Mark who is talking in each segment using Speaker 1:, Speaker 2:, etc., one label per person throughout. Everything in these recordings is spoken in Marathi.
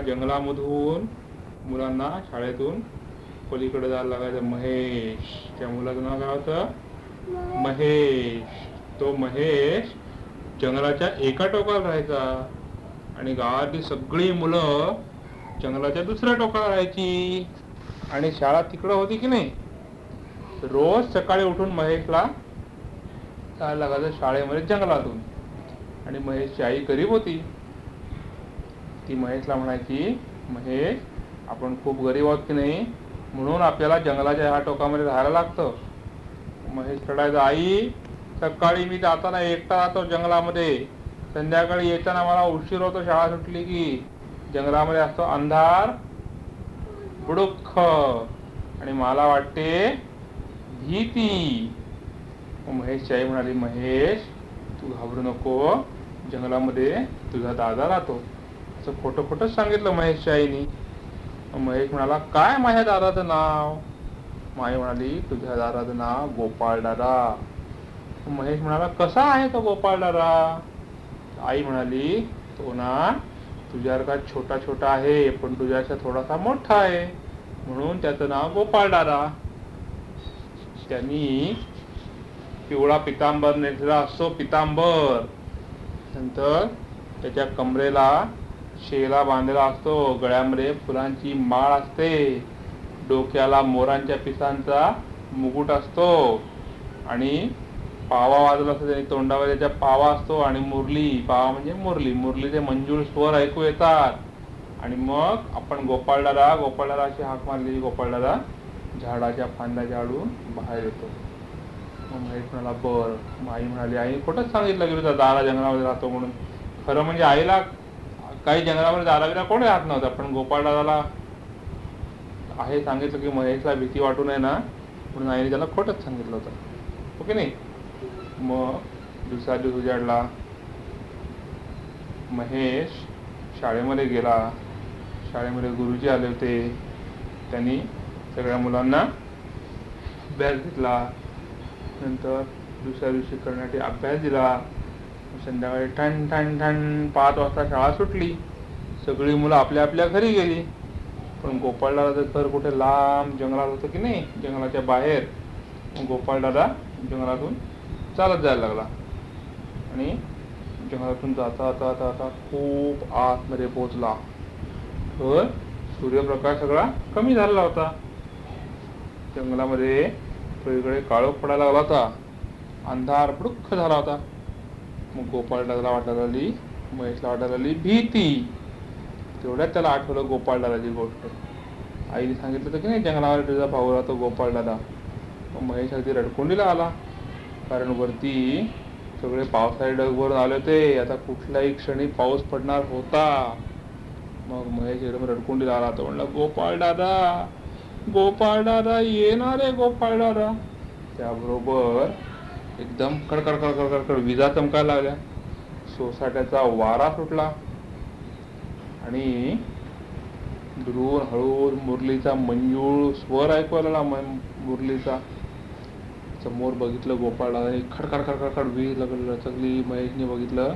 Speaker 1: जंगलामधून मुलांना शाळेतून पलीकडे जायला लागायचं महेश. त्या मुलाचं नाव काय होतं? महेश. तो महेश जंगलाच्या एका टोकाला राहायचा. आणि गावातली सगळी मुलं जंगलाच्या दुसऱ्या टोकाला राहायची. आणि शाळा तिकडं होती की नाही? रोज सकाळी उठून महेशला जायला लागायचं शाळेमध्ये जंगलातून. आणि महेशची आई गरीब होती. ती महेशला म्हणायची महेश आपण खूप गरीब आहोत की नाही? म्हणून आपल्याला जंगलाच्या ह्या टोकामध्ये राहायला लागतं. महेश रडायचा आई सकाळी मी जाताना एकटा राहतो जंगलामध्ये. संध्याकाळी येताना मला उशीर होतो शाळा सुटली की. जंगलामध्ये असतो अंधार बुडुख आणि मला वाटते भीती. महेश महेशची आई म्हणाली महेश तू घाबरू नको. जंगलामध्ये तुझा दादा राहतो. असं खोटं खोटंच सांगितलं महेशच्या आईनी. महेश म्हणाला काय माझ्या दादाचं नाव? माई म्हणाली तुझ्या दादाचं नाव गोपाळ दादा. महेश म्हणाला कसा आहे तो गोपाळ दादा? आई म्हणाली तो ना तुझ्यासारखा छोटा छोटा आहे पण तुझ्यापेक्षा थोडासा मोठा आहे. म्हणून त्याचं नाव गोपाळ दादा. त्यांनी पिवळा पितांबर नेसला असतो पितांबर. नंतर त्याच्या कमरेला शेला बांधलेला असतो गळ्यामध्ये फुलांची माळ असते. डोक्याला मोरांच्या पिसांचा मुकुट असतो. आणि पावा वाजला असतो त्याने तोंडावर त्याच्या पावा असतो आणि मुरली. पावा म्हणजे मुरली. मुरलीचे मंजूळ स्वर ऐकू येतात. आणि मग आपण गोपाळदादा गोपाळदादा अशी हाक मारली गोपाळदादा झाडाच्या फांद्या झाडून बाहेर येतो. मग महेश म्हणाला बर. माई म्हणाली आई खोटंच सांगितलं की दारा जंगलामध्ये राहतो म्हणून. खरं म्हणजे आईला काही जंगलामध्ये जायला बिला कोणी राहत नव्हता पण गोपाळदादाला आहे सांगितलं की महेशला भीती वाटू नये ना. म्हणून आईने त्याला खोटंच सांगितलं होतं. हो ओके नाही? मग दुसरा दिवस उजाडला. महेश शाळेमध्ये गेला. शाळेमध्ये गुरुजी आले होते. त्यांनी सगळ्या मुलांना अभ्यास घेतला. नंतर दुसऱ्या दिवशी करण्यासाठी अभ्यास दिला. संध्याकाळी ठण ठण ठण पाच वाजता शाळा सुटली. सगळी मुलं आपल्या आपल्या घरी गेली. पण गोपाळदादाचं घर कुठे? लांब जंगलात होतं की नाही? जंगलाच्या बाहेर. गोपाळदादा जंगलातून चालत जायला लागला. आणि जंगलातून जाता जाता जाता खूप आतमध्ये पोहोचला. तर सूर्यप्रकाश सगळा कमी झालेला होता. जंगलामध्ये सगळीकडे काळोख पडायला लागला होता. अंधार पडुक्ख झाला होता. मग गोपाळदादाला वाटायला आली महेशला वाटायला आली भीती. तेवढ्यात त्याला आठवलं गोपाळदादाची गोष्ट. आईने सांगितलं होतं की नाही जंगलावर तुझा भाऊ राहतो गोपाळदादा मग महेश अगदी रडकुंडीला आला. कारण वरती सगळे पावसाळी डगभरून आले होते. आता कुठल्याही क्षणी पाऊस पडणार होता. मग महेश एकदम रडकुंडीला आला. तो म्हणला गोपाळ दादा गोपाळ दादा येणार आहे गोपाळ दादा. त्याबरोबर एकदम कडकड कडकड कडकड विजा चमकायला लागल्या. सोसाट्याचा वारा सुटला. आणि दुरून हळूहळू मुरलीचा मंजूळ स्वर ऐकू आला मुरलीचा. समोर बघितलं गोपाळला आणि खडखड खडखडखड वीज लगड लचकली महेशने बघितलं.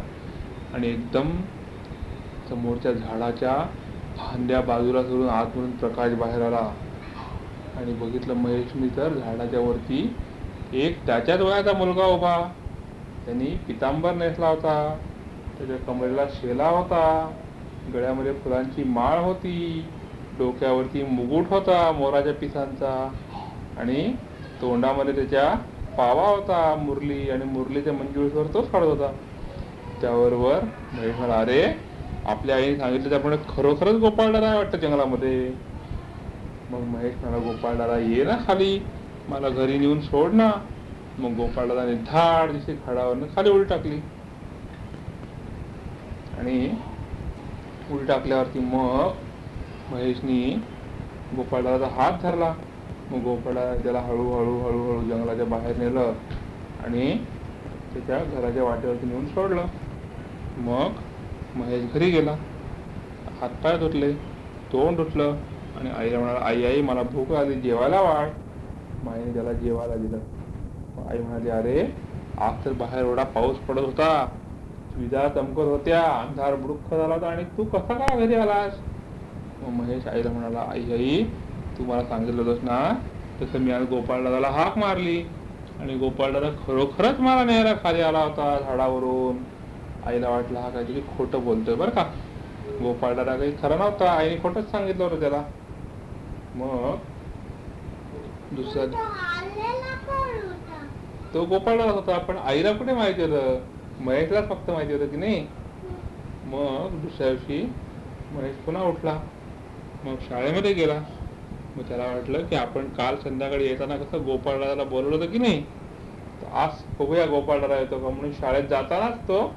Speaker 1: आणि एकदम समोरच्या झाडाच्या फांद्या बाजूला सोडून आतमधून प्रकाश बाहेर आला. आणि बघितलं महेशनी तर झाडाच्या वरती एक त्याच्याच वयाचा मुलगा उभा. त्यांनी पितांबर नेसला होता. त्याच्या कमरेला शेला होता. गळ्यामध्ये फुलांची माळ होती. डोक्यावरती मुकुट होता मोराच्या पिसांचा. आणि तोंडामध्ये त्याच्या पावा होता. मुरली आणि मुरलीच्या मंजुळीवर तोच काढत होता. त्याबरोबर महेश म्हणाला अरे आपल्या आईने सांगितलं त्याप्रमाणे खरोखरच गोपाळदारा वाटतं जंगलामध्ये. मग महेश म्हणाला गोपाळदारा ये ना खाली. मला घरी नेऊन सोड ना. मग गोपाळदाने धाड दिसे झाडावरनं खाली उडी टाकली. आणि उडी टाकल्यावरती मग महेशनी गोपाळदाचा हात धरला. मग गोपाळा त्याला हळूहळू हळूहळू जंगलाच्या बाहेर नेलं आणि त्याच्या घराच्या वाटेवरती नेऊन सोडलं. मग महेश घरी गेला. हातपाय धुतले तोंड धुतलं आणि आईला म्हणाला आई आई मला भूक आली जेवायला वाढ. माईने त्याला जेवायला दिलं. आई म्हणाली अरे आज तर बाहेर एवढा पाऊस पडत होता. विजा चमकत होत्या. अंधार बुडुक्ख झाला होता. आणि तू कसा काय घरी आलास? मग महेश आईला म्हणाला आई आई तू मला सांगितलं होतंस ना तसं मी आज गोपाळ दादाला हाक मारली. आणि गोपाळ दादा खरोखरच मला न्यायला खाली आला होता झाडावरून. आईला वाटलं हा काहीतरी खोटं बोलतोय बरं का. गोपाळ दादा काही खरं नव्हता. आईने खोटंच सांगितलं होतं त्याला. मग दुसऱ्या
Speaker 2: तो कोण होता?
Speaker 1: पण आईला कुठे माहिती होतं? महेशलाच फक्त माहिती होतं की नाही? मग दुसऱ्या दिवशी महेश पुन्हा उठला. मग शाळेमध्ये गेला. मग त्याला वाटलं की आपण काल संध्याकाळी येताना कसं गोपाळ दादाला बोलवलं होतं की नाही? तर आज बघूया गोपाळ दादा येतो का? म्हणून शाळेत जातानाच तो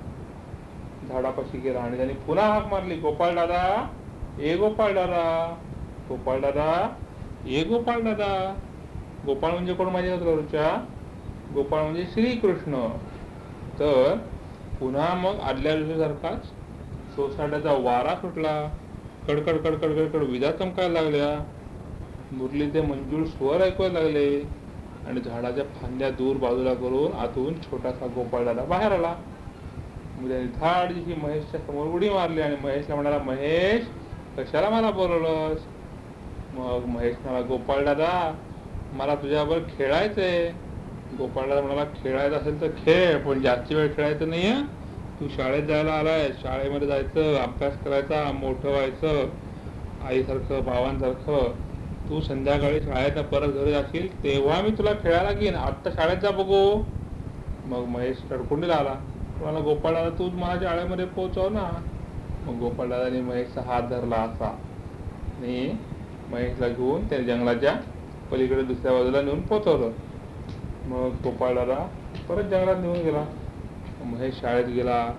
Speaker 1: झाडापाशी गेला आणि त्याने पुन्हा हाक मारली. गोपाळ दादा ए गोपाळ दादा गोपाळ दादा ए गोपाळ दादा गोपाळ म्हणजे कोण माझ्या रोजच्या गोपाळ म्हणजे श्रीकृष्ण. तर पुन्हा मग आदल्या दिवशीसारखाच सोसाट्याचा वारा सुटला. कडकड कडकड कडकड विजा चमकायला लागल्या. मुरलीचे मंजूळ स्वर ऐकवायला लागले. आणि झाडाच्या फांद्या दूर बाजूला करून आतून छोटासा गोपाळ दादा बाहेर आला. मग त्याने धाड महेशच्या समोर उडी मारली आणि महेशला म्हणाला महेश कशाला मला बोलवलंस? मग महेश म्हणाला गोपाळ दादा मला तुझ्याबरोबर खेळायचंय. गोपाळ दादा म्हणाला खेळायचं असेल तर खेळ पण जास्ती वेळ खेळायचं नाहीये. तू शाळेत जायला आलाय. शाळेमध्ये जायचं अभ्यास करायचा मोठं व्हायचं आईसारखं भावांसारखं. तू संध्याकाळी शाळेत परत घरी जाशील तेव्हा मी तुला खेळायला घेईन. आत्ता शाळेत जा बघू. मग महेश कडकुंडीला आला. मला गोपाळदादा तू मला शाळेमध्ये पोहोचव ना. मग गोपाळदादाने महेशचा हात धरला असा. आणि महेशला घेऊन त्या जंगलाच्या पलीकडे दुसऱ्या बाजूला नेऊन पोचवलं. मग गोपाळ परत जंगलात नेऊन गेला. महेश शाळेत गेला.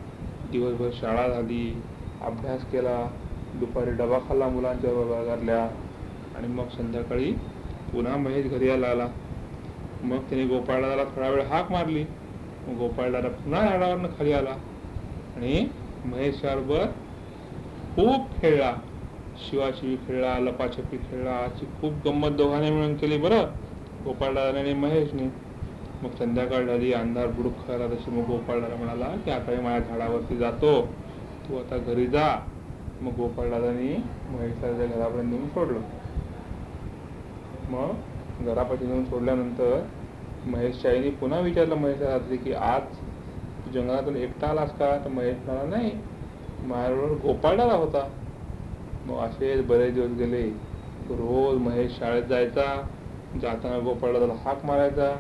Speaker 1: दिवसभर शाळा झाली. अभ्यास केला. दुपारी डबा खाल्ला मुलांच्या वर्गातल्या आणि मग संध्याकाळी पुन्हा महेश घरी यायला आला मग त्याने गोपाळदादाला थोडा वेळ हाक मारली. मग गोपाळदादा पुन्हा झाडावरनं खाली आला. आणि महेश खूप खेळला. शिवाशिवी खेळला लपाछपी खेळला अशी खूप गंमत दोघांनी मिळून केली बरं. गोपाळदादाने आणि महेशने. मग संध्याकाळ झाली अंधार बुडूक खायला तशी मग गोपाळदादा म्हणाला की आता मी माझ्या झाडावरती जातो. तू आता घरी जा. मग गोपाळ दादानी महेशला घरापर्यंत नेऊन सोडलं. मग घरापाशी नेऊन सोडल्यानंतर महेशच्या आईने पुन्हा विचारलं महेशला रात्री की आज जंगलातून एकटा आलास का? तर महेश म्हणाला नाही. माझ्याबरोबर गोपाळदादा होता. मग असेच बरेच दिवस गेले. रोज महेश शाळेत जायचा. जाताना गोपाळला त्याला हाक मारायचा.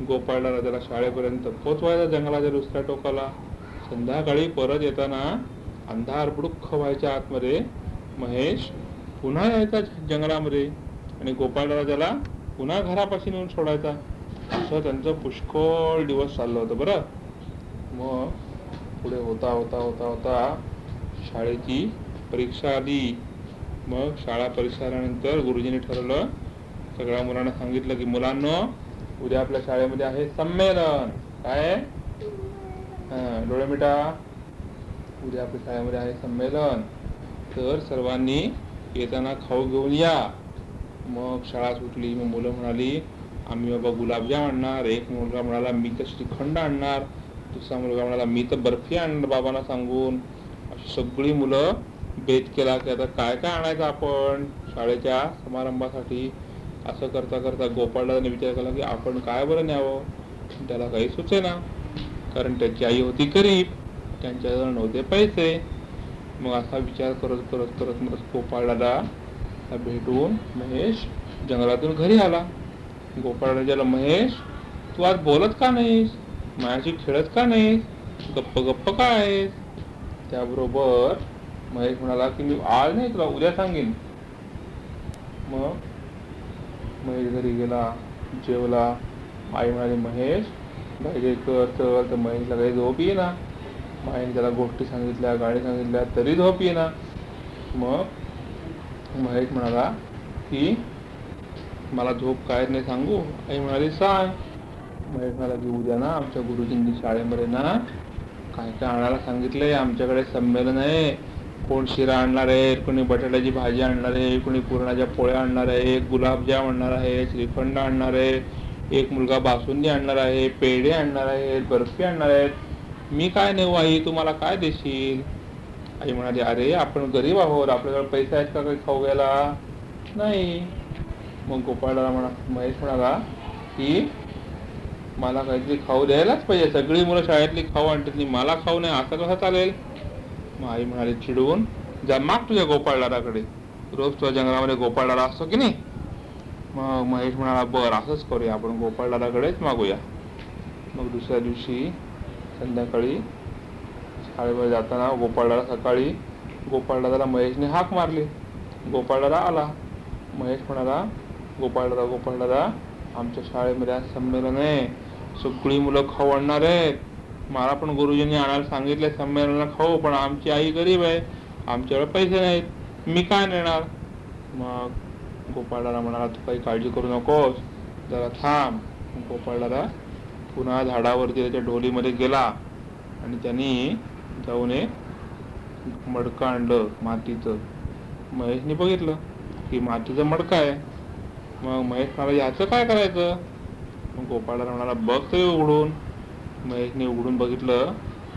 Speaker 1: गोपाळला त्याला शाळेपर्यंत पोचवायचा जंगलाच्या दुसऱ्या टोकाला. संध्याकाळी परत येताना अंधार बुडुक्ख व्हायच्या आतमध्ये महेश पुन्हा यायचा जंगलामध्ये आणि गोपाळला त्याला पुन्हा घरापाशी नेऊन सोडायचा. असं त्यांचं पुष्कळ दिवस चाललं होतं बरं. मग पुढे होता होता होता होता शाळेची परीक्षा आली. मग शाळा परिसरानंतर गुरुजींनी ठरवलं सगळ्या मुलांना सांगितलं की मुलांना उद्या आपल्या शाळेमध्ये आहे संमेलन. काय? डोळे मिटा. उद्या आपल्या शाळेमध्ये आहे संमेलन. तर सर्वांनी येताना खाऊ घेऊन या. मग शाळा सुटली मग मुलं म्हणाली आम्ही बाबा गुलाबजाम आणणार. एक मुलगा म्हणाला मी तर श्रीखंड आणणार. दुसरा मुलगा म्हणाला मी तर बर्फी आणणार बाबांना सांगून. अशी सगळी मुलं बेच केला की आता काय काय आणायचं आपण? शाळेच्या समारंभासाठी असं करता करता गोपाळदादाने विचार केला की आपण काय बरं न्यावं? त्याला काही सुचेना. कारण त्याची आई होती गरीब त्यांच्याजवळ नव्हते पैसे. मग असा विचार करत करत करत मग गोपाळदादा भेटून महेश जंगलातून घरी आला. गोपाळ ज्याला महेश तू आज बोलत का नाहीस? माझ्याशी खेळत का नाहीस? गप्प गप्प काय आहेस? त्याबरोबर महेश म्हणाला की मी आज नाही तुला उद्या सांगेन. मग महेश घरी गेला जेवला. आई म्हणाली महेश काही कर चल. तर महेशला काही झोप येईना. माईने त्याला गोष्टी सांगितल्या गाणी सांगितल्या तरी झोप येईना. मग महेश म्हणाला की मला झोप काय नाही सांगू. आई म्हणाली सांग. महेश म्हणाला की उद्या ना आमच्या गुरुजींनी शाळेमध्ये ना काय काय आणायला सांगितलंय? आमच्याकडे संमेलन आहे. कोण शिरा आणणार आहे कोणी बटाट्याची भाजी आणणार आहे कोणी पुरणाच्या पोळ्या आणणार आहे एक गुलाबजाम आणणार आहे श्रीखंड आणणार आहे एक मुलगा बासुंदी आणणार आहे पेढे आणणार आहेत बर्फी आणणार आहेत मी काय नेऊ आई? तुम्हाला काय देशील? आई म्हणाली अरे आपण गरीब आहोत. आपल्याकडे पैसा आहेत का काही खाऊ घ्यायला? नाही. मग गोपाळदादा म्हणा महेश म्हणाला की मला काहीतरी खाऊ द्यायलाच पाहिजे. सगळी मुलं शाळेतली खाऊ आणतात. मला खाऊ नाही. असं कसं चालेल? मग आई म्हणाली चिडवून जा माग तुझ्या गोपाळदाराकडे रोज तुझ्या जंगलामध्ये गोपाळदारा असतो की नाही? मग महेश म्हणाला बर असंच करूया. आपण गोपाळदाराकडेच मागूया. मग दुसऱ्या दिवशी संध्याकाळी शाळेवर जाताना गोपाळदारा सकाळी गोपाळदादाला महेशने हाक मारली. गोपाळदादा आला. महेश म्हणाला गोपाळदादा गोपाळदादा आमच्या शाळेमध्ये आज संमेलन आहे. सगळी मुलं खवडणार आहेत. मला पण गुरुजींनी आणायला सांगितले संमेलनाला खाऊ पण आमची आई गरीब आहे आमच्याकडे पैसे नाहीत. मी काय नेणार? मग गोपाळदादा म्हणाला तू काही काळजी करू नकोस. जरा थांब. मग गोपाळदादा पुन्हा झाडावरती त्याच्या ढोलीमध्ये गेला आणि त्यांनी जाऊन एक मडकं आणलं मातीचं. महेशने बघितलं की मातीचं मडकं आहे. मग महेश म्हणाला याचं काय करायचं? मग गोपाळदादा म्हणाला बघ ते उघडून. महेशने उघडून बघितलं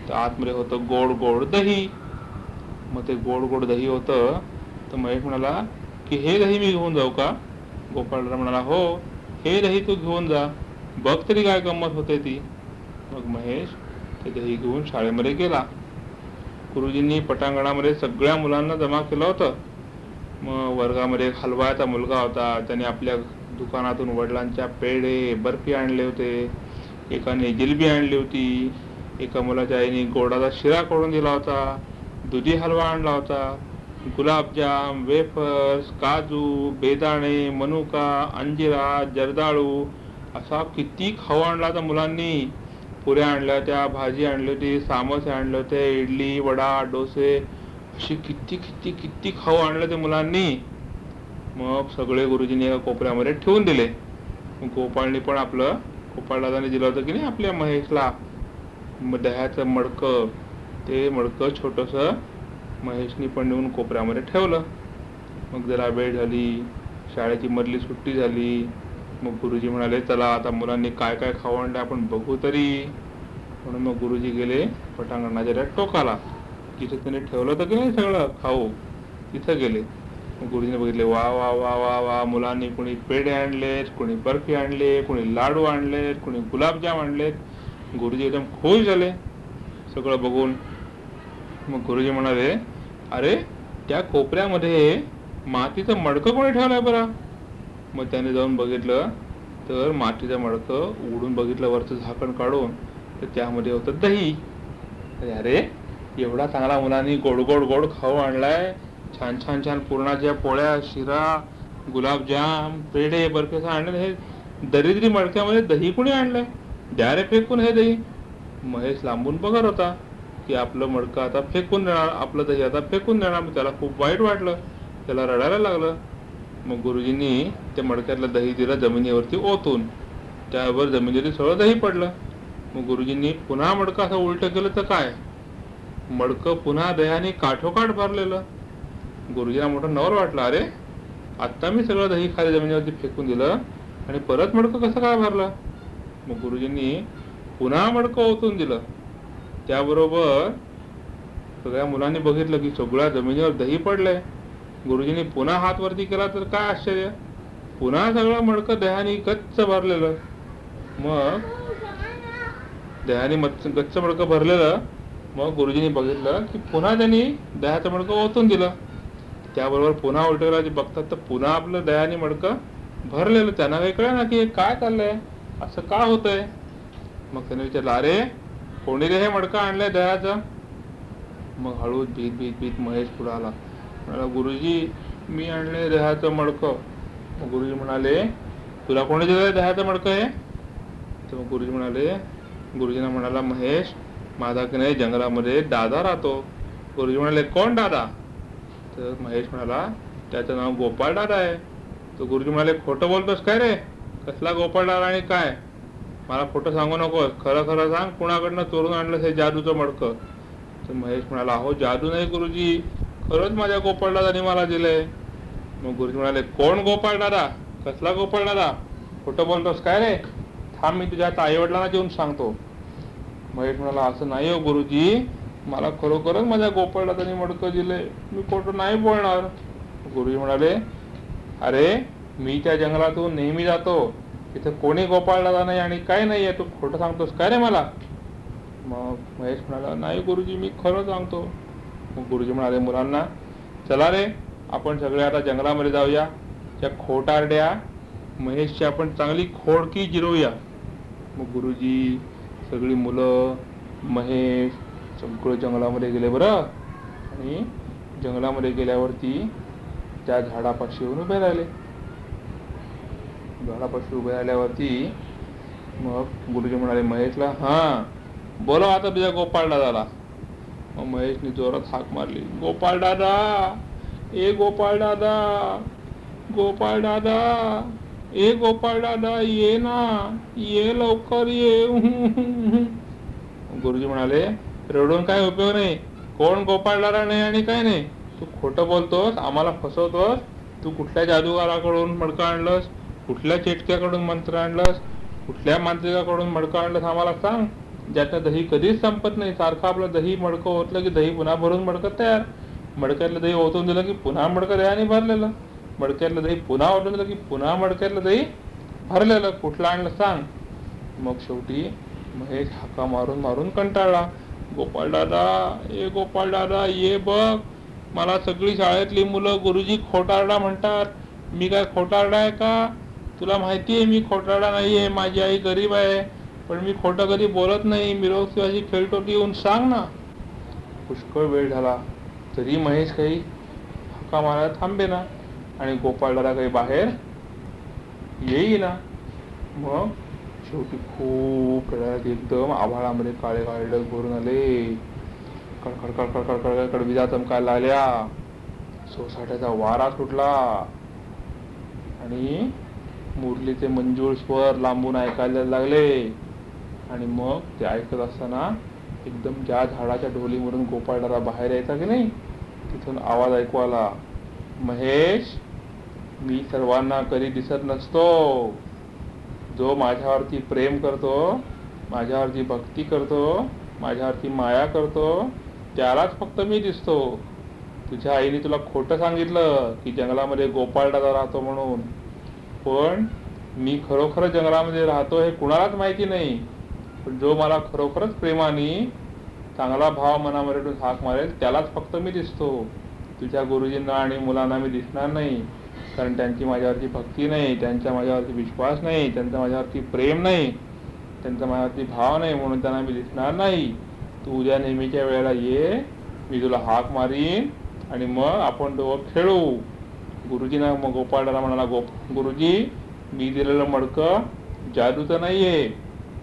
Speaker 1: तर आतमध्ये होतं गोड गोड दही. मग ते गोड गोड दही होतं तर महेश म्हणाला की हे दही मी घेऊन जाऊ का? गोपाळराव म्हणाला हो हे दही तू घेऊन जा. बघ तरी काय गंमत होते ती. मग महेश ते दही घेऊन शाळेमध्ये गेला. गुरुजींनी पटांगणामध्ये सगळ्या मुलांना जमा केलं होतं. मग वर्गामध्ये एक हलवायचा मुलगा होता त्याने आपल्या दुकानातून वडिलांच्या पेढे बर्फी आणले होते. एकाने जिलबी आणली होती एका मुलाच्या आईने गोडाचा शिरा करून दिला होता दुधी हलवा आणला होता गुलाबजाम वेफर्स काजू बेदाणे मनुका अंजिरा जर्दाळू असा किती खाऊ आणला होता मुलांनी. पुऱ्या आणल्या होत्या भाजी आणली होती सामोसे आणले होते इडली वडा डोसे अशी किती किती किती खाऊ आणले ते मुलांनी. मग सगळे गुरुजींनी एका कोपऱ्यामध्ये ठेवून दिले. गोपाळनी पण आपलं गोपाळदादाने दिलं होतं की नाही आपल्या महेशला? दह्याचं मडकं ते मडकं छोटंसं महेशनी पण नेऊन कोपऱ्यामध्ये ठेवलं. मग जरा वेळ झाली शाळेची मधली सुट्टी झाली. मग गुरुजी म्हणाले चला आता मुलांनी काय काय खाऊ आणलं आपण बघू तरी. म्हणून मग गुरुजी गेले पटांगणाच्या टोकाला. जिथे त्याने ठेवलं होतं की नाही सगळं खाऊ तिथं गेले. गुरुजीने बघितले वा वा वा वा वा मुलांनी कोणी पेढे आणलेत कोणी बर्फी आणले कोणी लाडू आणलेत कोणी गुलाबजाम आणलेत. गुरुजी एकदम खुश झाले. सगळं बघून मग गुरुजी म्हणाले अरे त्या कोपऱ्यामध्ये मातीचं मडकं कोणी ठेवलंय बरं? मग त्याने जाऊन बघितलं तर मातीचं मडकं उघडून बघितलं वरचं झाकण काढून तर त्यामध्ये होतं दही. अरे अरे एवढा चांगला मुलांनी गोड गोड गोड खाऊ आणलाय. छान छान छान. पुरणाच्या पोळ्या शिरा गुलाबजाम पेढे बर्फी असं हे दरिद्री मडक्यामध्ये दही कुणी आणलंय? द्या रे फेकून हे दही. महेश लांबून बघत होता की आपलं मडकं आता फेकून देणार आपलं दही आता फेकून देणार. मग त्याला खूप वाईट वाटलं. त्याला रडायला लागलं. मग गुरुजींनी त्या मडक्यातलं दही दिलं जमिनीवरती ओतून. त्यावर जमिनीवरती सगळं दही पडलं. मग गुरुजींनी पुन्हा मडकं असं उलटं केलं तर काय? मडकं पुन्हा दह्याने काठोकाठ भरलेलं. गुरुजीला मोठं नवर वाटला. अरे आत्ता मी सगळं दही खाली जमिनीवरती फेकून दिलं आणि परत मडकं कसं काय भरलं? मग गुरुजींनी पुन्हा मडकं ओतून दिलं. त्याबरोबर सगळ्या मुलांनी बघितलं की सगळ्या जमिनीवर दही पडलंय. गुरुजींनी पुन्हा हात वरती केला तर काय आश्चर्य? पुन्हा सगळं मडकं दह्याने गच्च भरलेलं. मग दह्याने मच्छ गच्च मडकं भरलेलं. मग गुरुजींनी बघितलं की पुन्हा त्यांनी दह्याचं मडकं ओतून दिलं. त्याबरोबर पुन्हा उलटेला जे बघतात तर पुन्हा आपलं दह्याने मडकं भरलेलं. त्यांना काही कळ ना की हे काय चाललंय? असं का होतंय? मग त्याने विचारलं अरे कोणी रे हे मडकं आणलंय दयाचं? मग हळूच भीत भीत भीत महेश पुढे आला. म्हणाला गुरुजी मी आणले दह्याचं मडकं. मग गुरुजी म्हणाले तुला कोणी दिलं दह्याचं मडकं हे तर मग गुरुजी म्हणाले गुरुजींना म्हणाला महेश माझा की नाही जंगलामध्ये दादा राहतो गुरुजी म्हणाले कोण दादा? तर महेश म्हणाला त्याचं नाव गोपाळ दादा आहे. तो गुरुजी म्हणाले खोटं बोलतोस काय रे? कसला गोपाळ दादा आणि काय? मला खोटं सांगू नकोस. खरं खरं सांग कुणाकडनं चोरून आणलंस हे जादूचं मडकं. तर महेश म्हणाला अहो जादू नाही गुरुजी. खरंच माझ्या गोपाळ मला दिलंय. मग गुरुजी म्हणाले कोण गोपाळ दादा? कसला गोपाळ दादा? खोटं बोलतोस काय रे? थांब मी तुझ्या आईवडिलांना येऊन सांगतो. महेश म्हणाला असं नाही हो गुरुजी. मला खरोखरच माझ्या गोपाळला त्यांनी मडकं दिले. मी खोटं नाही बोलणार. गुरुजी म्हणाले अरे मी त्या जंगलातून नेहमी जातो. तिथे कोणी गोपाळला नाही आणि काय नाही आहे? तू खोटं सांगतोस काय रे मला? मग महेश म्हणाला नाही गुरुजी मी खरं सांगतो. मग गुरुजी म्हणाले मुलांना चला रे आपण सगळे आता जंगलामध्ये जाऊया. त्या खोटारड्या महेशची आपण चांगली खोडकी जिरवूया. मग गुरुजी सगळी मुलं महेश सगळं जंगलामध्ये गेले बरं? आणि जंगलामध्ये गेल्यावरती त्या झाडापाशी येऊन उभे राहिले. झाडापाशी उभे राहिल्यावरती मग गुरुजी म्हणाले महेशला हां बोला आता तुझ्या गोपाळ दादाला. मग महेशने जोरात हाक मारली गोपाळ दादा ए गोपाळ दादा गोपाळ दादा ए गोपाळ दादा ये ना ये लवकर ये. गुरुजी म्हणाले रडून काय उपयोग नाही. कोण गोपाळणारा नाही आणि काय नाही. तू खोटं बोलतोस आम्हाला फसवतोस तू कुठल्या जादूगाराकडून मडकं आणलंस कुठल्या चेटक्याकडून मंत्र आणलंस कुठल्या मांत्रिकाकडून मडकं आणलंस आम्हाला सांग. ज्यातनं दही कधीच संपत नाही सारखं आपलं दही मडकं ओतलं की दही पुन्हा भरून मडकं तयार. मडक्यातलं दही ओतून दिलं की पुन्हा मडकं दह्याने भरलेलं. मडक्यातलं दही पुन्हा ओतून दिलं की पुन्हा मडक्यातलं दही भरलेलं. कुठलं आणलं सांग. मग शेवटी महेश हाका मारून मारून कंटाळला. गोपाळ दादा ए गोपाळ दादा ये बघ. मला सगळी शाळेतली मुलं गुरुजी खोटारडा म्हणतात. मी काय खोटारडा आहे का? तुला माहिती आहे मी खोटारडा नाही आहे. माझी आई गरीब आहे. पण मी खोटं कधी बोलत नाही. मी रोज खेळतो ती येऊन सांग ना. पुष्कळ वेळ झाला. तरी महेश काही हक्का मारायला थांबे ना. आणि गोपाळ दादा काही बाहेर येईना. मग? शेवटी खूप वेळात एकदम आभाळामध्ये काळे काळे ढग भरून आले. कडकड कडकड कडकड कडकड विजा चमकायला आल्या सोसाट्याचा वारा सुटला. आणि मुरलीचे मंजूळ स्वर लांबून ऐकायला लागले. आणि मग ते ऐकत असताना एकदम ज्या झाडाच्या ढोलीमधून गोपाळदारा बाहेर यायचा की नाही तिथून आवाज ऐकू आला. महेश मी सर्वांना कधी दिसत नसतो. जो माझ्यावरती प्रेम करतो माझ्यावरती भक्ती करतो माझ्यावरती माया करतो त्यालाच फक्त मी दिसतो. तुझ्या आईने तुला खोटं सांगितलं की जंगलामध्ये गोपाळ दादा राहतो म्हणून. पण मी खरोखर जंगलामध्ये राहतो हे कुणालाच माहिती नाही. पण जो मला खरोखरच प्रेमाने चांगला भाव मनामध्ये हाक मारेल त्यालाच फक्त मी दिसतो. तुझ्या गुरुजींना आणि मुलांना मी दिसणार नाही. कारण त्यांची माझ्यावरती भक्ती नाही त्यांचा माझ्यावरती विश्वास नाही त्यांचा माझ्यावरती प्रेम नाही त्यांचा माझ्यावरती भाव नाही म्हणून त्यांना मी दिसणार नाही. तू उद्या नेहमीच्या वेळेला ये मी तुला हाक मारीन आणि मग आपण दोघं खेळू. गुरुजीना मग गोपाळदारा म्हणाला गोप गुरुजी मी दिलेलं मडकं जादूचं नाही आहे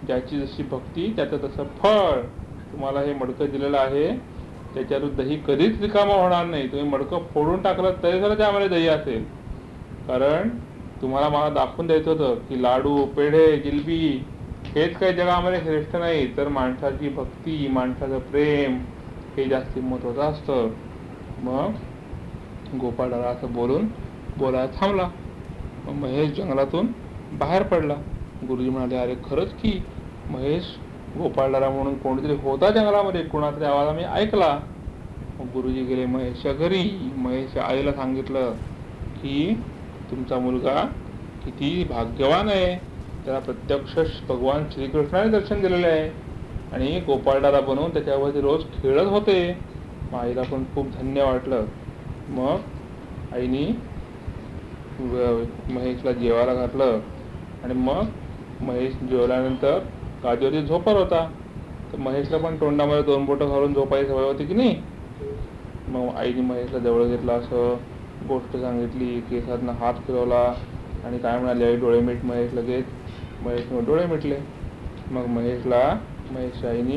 Speaker 1: ज्याची जशी भक्ती त्याचं तसं फळ. तुम्हाला हे मडकं दिलेलं आहे त्याच्यातून दही कधीच रिकामा होणार नाही. तुम्ही मडकं फोडून टाकलं तरी सुद्धा त्यामध्ये दही असेल. कारण तुम्हाला मला दाखवून द्यायचं होतं की लाडू पेढे जिलबी हेच काही जगामध्ये श्रेष्ठ नाही तर माणसाची भक्ती माणसाचं प्रेम हे जास्ती महत्वाचं असतं. मग गोपाळ असं बोलून बोलायला थांबला. मग महेश जंगलातून बाहेर पडला. गुरुजी म्हणाले अरे खरंच की महेश गोपाळदारा म्हणून कोणीतरी होता जंगलामध्ये? कोणातरी आवाज आम्ही ऐकला. गुरुजी गेले महेशच्या घरी. महेशच्या आईला सांगितलं की तुमचा मुलगा किती भाग्यवान आहे. त्याला प्रत्यक्ष भगवान श्रीकृष्णाने दर्शन दिलेलं आहे. आणि गोपाळदारा बनवून त्याच्यावरती रोज खेळत होते. मग आईला पण खूप धन्य वाटलं. मग आईनी महेशला जेवायला घातलं. आणि मग महेश जेवल्यानंतर गादीवरती झोपर होता. तर महेशला पण तोंडामध्ये दोन बोटं घालून झोपायची सवय होती की नाही? मग आईने महेशला जवळ घेतलं असं. गोष्ट सांगितली केसातनं हात फिरवला आणि काय म्हणाले आई डोळे मिट महेश लगेच महेशने डोळे मिटले. मग महेशला महेश आईनी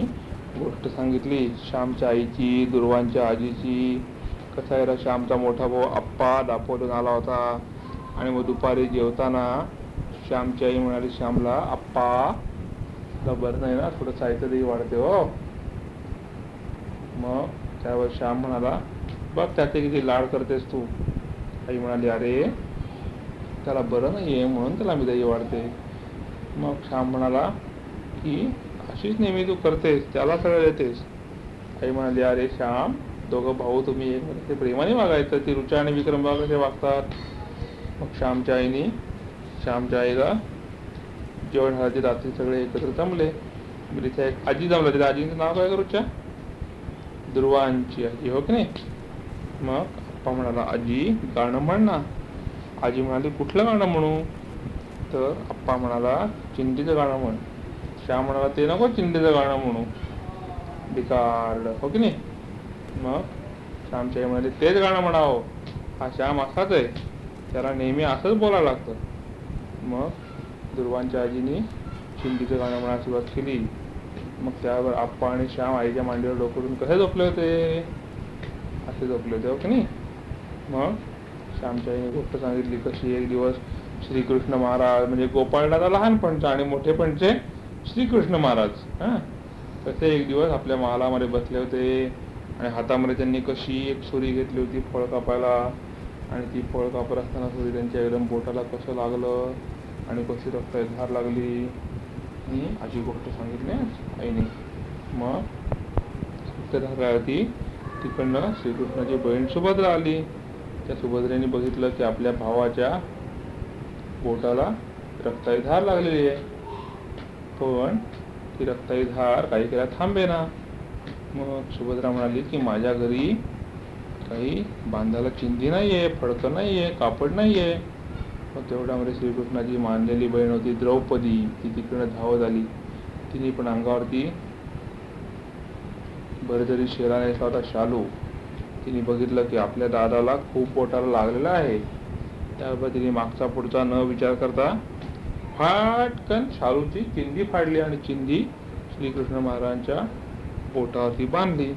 Speaker 1: गोष्ट सांगितली श्यामच्या आईची दुर्वांच्या आजीची कसा आहे श्यामचा मोठा भाऊ? आप्पा दापोलीहून आला होता. आणि मग दुपारी जेवताना श्यामची आई म्हणाली श्यामला आप्पा बरं नाही ना थोडं साहित्यही वाढते हो. मग त्यावर श्याम म्हणाला बघ त्याचे किती लाड करतेस तू. आई म्हणाली अरे त्याला बरं नाही आहे म्हणून त्याला मी दही वाढते. मग श्याम म्हणाला की अशीच नेहमी तू करतेस त्याला सगळं देतेस. आई म्हणाली अरे श्याम दोघं भाऊ तुम्ही एक ते प्रेमाने वागायचं ती रुचा आणि विक्रम बाबा कसे वागतात. मग श्यामच्या आईने श्यामच्या आईला जेवण घालायचे रात्री सगळे एकत्र जमले. तिथे एक आजी जमला तिथे आजीचं नाव काय करूच्या दुर्वांची आजी हो की नाही? मग पप्पा म्हणाला आजी गाणं म्हण ना. आजी म्हणाली कुठलं गाणं म्हणू? तर अप्पा म्हणाला चिंटीचं गाणं म्हण. श्याम म्हणाला ते नको चिंटीचं गाणं म्हणू. बिकार्ड. हो की नाही? मग श्यामच्या आई म्हणाली तेच गाणं म्हणावं. हा श्याम असाच आहे. त्याला नेहमी असंच बोलायला लागतं. मग दुर्वांच्या आजीने चिंटीचं गाणं म्हणायला सुरुवात केली. मग त्यावर आप्पा आणि श्याम आईच्या मांडीवर डोकरून कसे झोपले होते? असे झोपले होते हो की नाही? मग श्यामच्या आईने गोष्ट सांगितली कशी एक दिवस श्रीकृष्ण महाराज म्हणजे गोपाळदादा लहानपणचा आणि मोठेपणचे श्रीकृष्ण महाराज हा? तसे एक दिवस आपल्या महालामध्ये बसले होते आणि हातामध्ये त्यांनी कशी एक सुरी घेतली होती फळ कापायला आणि ती फळ कापत असताना सुरी त्यांच्या एकदम बोटाला कसं लागलं आणि कशी रक्त धार लागली अशी गोष्ट सांगितली आईने. मग रक्तधार तिकडनं श्रीकृष्णाची बहीण सुभद्रा आली. त्या सुभद्रेने बघितलं की आपल्या भावाच्या बोटाला रक्ताई धार लागलेली आहे. पण ती रक्ताई धार काही केला थांबे ना. मग सुभद्रा म्हणाली की माझ्या घरी काही बांधायला चिंधी नाही आहे फडकं आहे कापड नाहीये. मग तेवढ्यामध्ये श्रीकृष्णाची मानलेली बहीण होती द्रौपदी. ती तिकडनं धावत आली. तिने पण अंगावरती बरेतरी शेरा नेसला होता. शालू तिने बघितलं की आपल्या दादाला खूप पोटाला लागलेला आहे. त्यावर तिने मागचा पुढचा न विचार करता फाटकन शालूची चिंदी फाडली आणि चिंदी श्रीकृष्ण महाराजांच्या पोटावरती बांधली.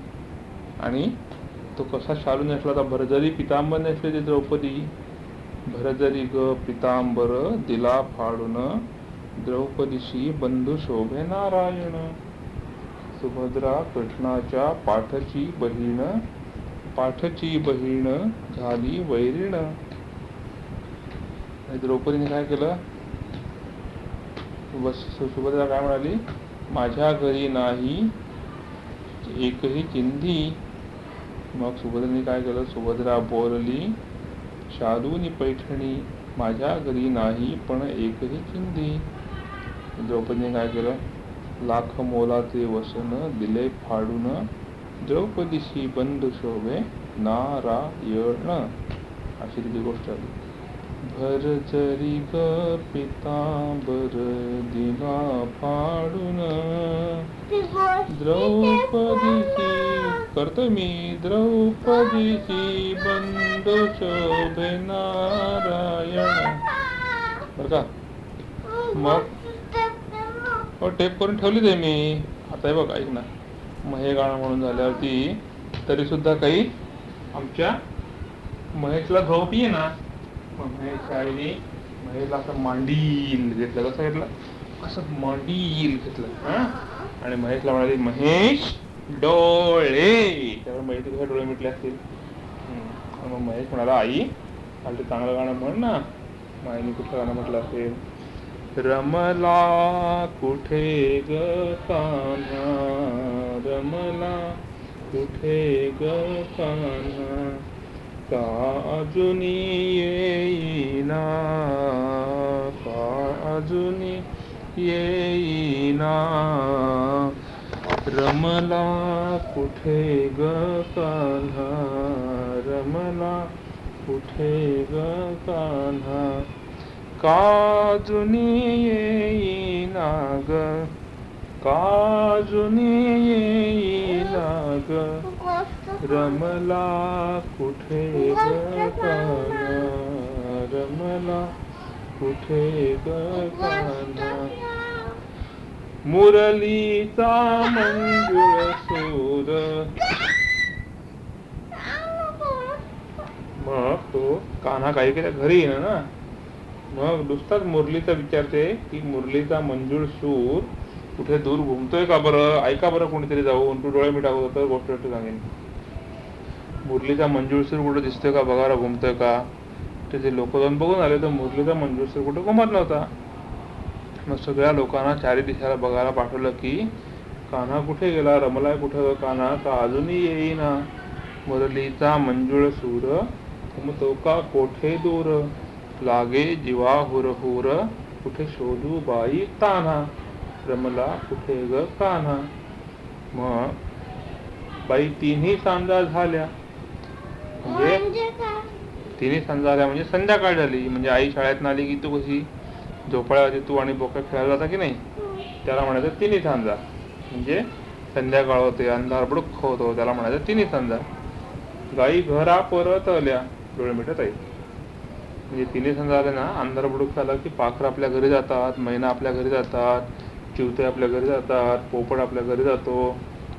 Speaker 1: आणि तो कसा शालू नेसला तर भरजरी पितांबर नेसले ते द्रौपदी भरजरी ग पितांबर दिला फाडून द्रौपदीशी बंधू शोभे नारायण. सुभद्रा कृष्णाच्या पाठची बहीण पाठची बहीण झाली वैरीण. द्रौपदीने काय केलं? बस सुभद्रा काय म्हणाली? माझ्या घरी नाही एकही चिंधी. मग सुभद्राने काय केलं? सुभद्रा बोलली शालूनी पैठणी माझ्या घरी नाही पण एकही चिंधी. द्रौपदीने काय केलं? लाख मोलाचे वसन दिले फाडून द्रौपदीशी बंधू शोभे नारायण अशी तिची गोष्ट आली भर जरी ग पितांबर दिला फाडून द्रौपदीची करतो मी द्रौपदीची बंधू शोभे नारायण. बर का? मग? हो, टेप करून ठेवली ते मी. आता हे बघ ऐक ना. महेगाळ गाणं म्हणून झाल्यावरती तरी सुद्धा काही आमच्या महेशला झोप ये ना मग महेश आईने महेशला असं मांडील घेतलं. कसं घेतलं? असं मांडील घेतलं. हा? आणि महेशला म्हणाली महेश डोळे. त्यामुळे महेश कसे डोळे मिटले असतील. मग महेश म्हणाला आई काल ते चांगलं गाणं म्हण ना. माईने कुठलं गाणं म्हटलं असेल? रमला कुठे ग कान्हा रमला कुठे ग कान्हा का अजुनी येईना का अजुनी येईना? रमला कुठे ग कान्हा रमला कुठे ग कान्हा काजुनी येईना ग? काजुनी येईना ग रमला कुठे ग रमला कुठे ग मुरलीचा मंजुळ सूर. मग तो कान्हा काही केल्या घरी येईना ना? मग नुसताच मुरलीचा विचारते की मुरलीचा मंजूळ सूर कुठे दूर घुमतोय का बरं? ऐका बरं कोणीतरी जाऊन. तू डोळे मिठावं तर गोष्ट सांगेन. मुरलीचा मंजूळसूर कुठे दिसतोय का? बघायला घुमतोय का? तिथे लोक जाऊन बघून आले तर मुरलीचा मंजूळसूर कुठे घुमत नव्हता. मग सगळ्या लोकांना चारी दिशाला बघायला पाठवलं की कान्हा कुठे गेला? रमलाय कुठे काना कान्हा? का अजूनही येईना? मुरलीचा मंजुळ सूर घुमतो का? कोठे दूर? लागे जीवा हुर हुर कुठे शोधू बाई तान्हा? रमला कुठे ग कान्हा मग बाई तिन्ही सांजा झाल्या. म्हणजे
Speaker 2: म्हणजे
Speaker 1: तिन्ही सांजा झाल्या म्हणजे संध्याकाळ झाली. म्हणजे आई शाळेत आली की तू कशी झोपाळ्यावरती तू आणि बोका खेळायला जाता की नाही? त्याला म्हणायचं तिन्ही सांजा. म्हणजे संध्याकाळ होते अंधार बुडूक होतो त्याला म्हणायचं तिन्ही सांजा. गाई घरा परत आल्या. डोळे मिटत आहे म्हणजे तिन्ही सांजा आले ना अंधार बुडूक झाला की पाखरं आपल्या घरी जातात मैना आपल्या घरी जातात चिवते आपल्या घरी जातात पोपट आपल्या घरी जातो.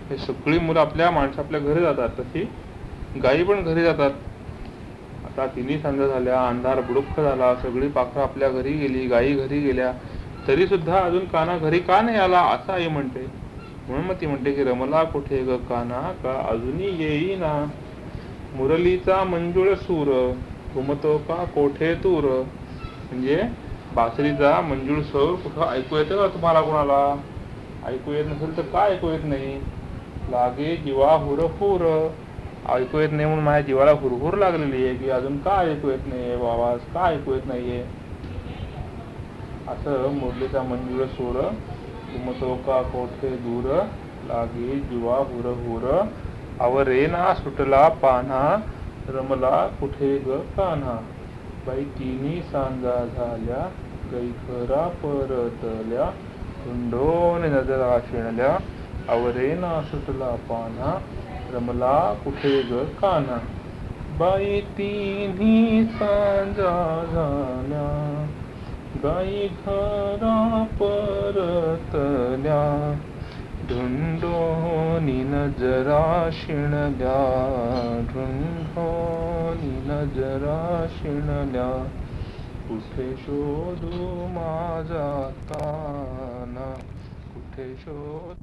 Speaker 1: हे सगळी मुलं आपल्या माणसं आपल्या घरी जातात. तशी गायी पण घरी जातात. आता तिन्ही सांजा झाल्या अंधार बुडुक्क झाला सगळी पाखरं आपल्या घरी गेली गायी घरी गेल्या. तरी सुद्धा अजून काना घरी का नाही आला असं आई म्हणते. म्हणून मग ती म्हणते की रमला कुठे ग काना? का अजूनही येईना? मुरलीचा मंजुळ सूर घुमतो का कोठे तूर? म्हणजे बासरीचा मंजूळ सर कुठं ऐकू येतं का तुम्हाला कोणाला? ऐकू येत नसेल तर काय ऐकू येत नाही? लागे जीवा हुर हुर. ऐकू येत नाही म्हणून माझ्या जीवाला हुरहुर लागलेली आहे की अजून का ऐकू येत नाही आहे बाबा? का ऐकू येत नाहीये असं मुरलीचा मंजूर सोर घुमतो का कोठे दूर? लागे जीवा हुर हुर. आवरे ना सुटला पान्हा रमला कुठे ग कान्हा बाई तिन्ही सांजा झाल्या गई परतल्या हुंडोन नजरा शिणल्या आवरेना सुटला पाना रमला कुठे ग काना. बाई तिन्ही सांजा झाल्या गाई घरा परतल्या. ढुंडोनी नजरा शिणल्या. ढुंढोनी नजरा शिणल्या. कुठे शोधू माझा ताना? कुठे शोध